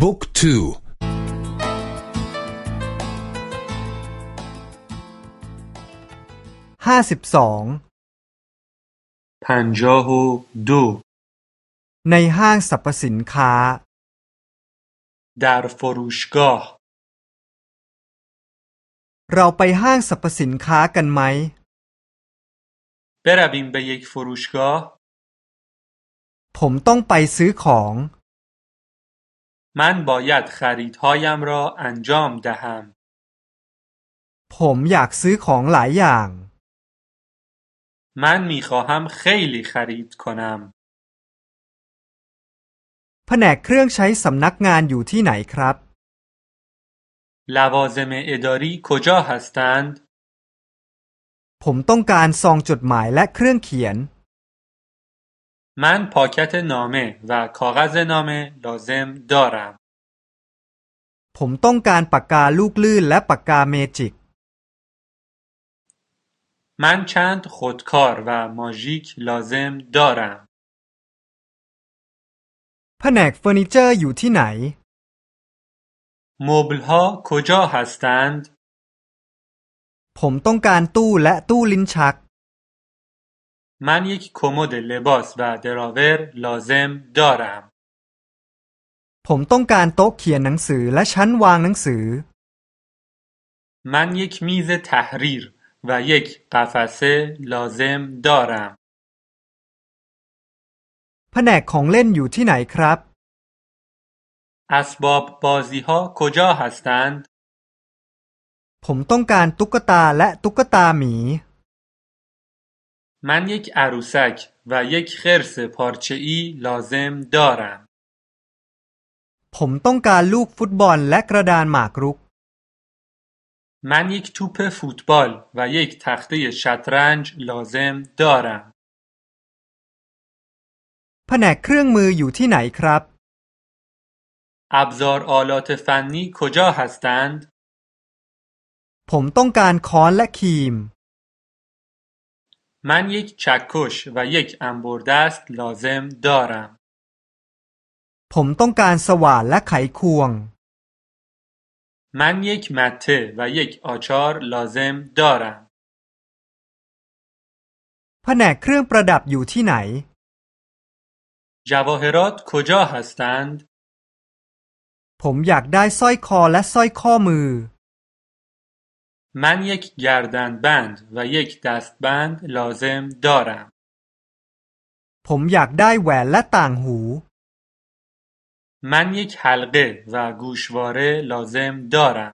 book two ห้าสิบสองپنجاه و دوในห้างสรรพสินค้าدر فروشگاه เราไปห้างสรรพสินค้ากันไหมبرویم به یک فروشگاهผมต้องไปซื้อของ من باید خریدهایم را انجام دهم ผมอยากซื้อของหลายอย่าง من میخواهم خیلی خرید کنم แผนกเครื่องใช้สำนักงานอยู่ที่ไหนครับ لوازم اداری کجا هستند؟ ผมต้องการซองจดหมายและเครื่องเขียน من پاکت نامه و کاغذ نامه لازم دارم ผมต้องการปากกาลูกลื่นและปากกาเมจิก من چند خودکار و ماژیک لازم دارم แผนกเฟอร์นิเจอร์อยู่ที่ไหน مبلها کجا هستند؟ ผมต้องการตู้และตู้ลิ้นชัก من یک کمد لباس و دراور لازم دارم ผมต้องการโต๊ะเขียนหนังสือและชั้นวางหนังสือ من یک میز تحریر و یک قفسه لازم دارم แผนกของเล่นอยู่ที่ไหนครับ اسباب بازی ها کجا هستند؟ ผมต้องการตุ๊กตาและตุ๊กตาหมี من یک عروسک و یک خرس پارچه‌ای لازم دارم. ผมต้องการลูกฟุตบอลและกระดานหมากรุก من یک توپ فوتبال و یک تخته شطرنج لازم دارم. แผนกเครื่องมืออยู่ที่ไหนครับ ابزار آلات فنی کجا هستند؟ ผมต้องการค้อนและครีม من یک چکش و یک انبردست لازم دارم. ผมต้องการสว่านและไขควง من یک مته و یک آچار لازم دارم. แผนกเครื่องประดับอยู่ที่ไหน جواهرات کجا هستند؟ ผมอยากได้สร้อยคอและสร้อยข้อมือ من یک گردنبند و یک دستبند لازم دارم. ผมอยากได้แหวนและต่างหู من یک حلقه و گوشواره لازم دارم.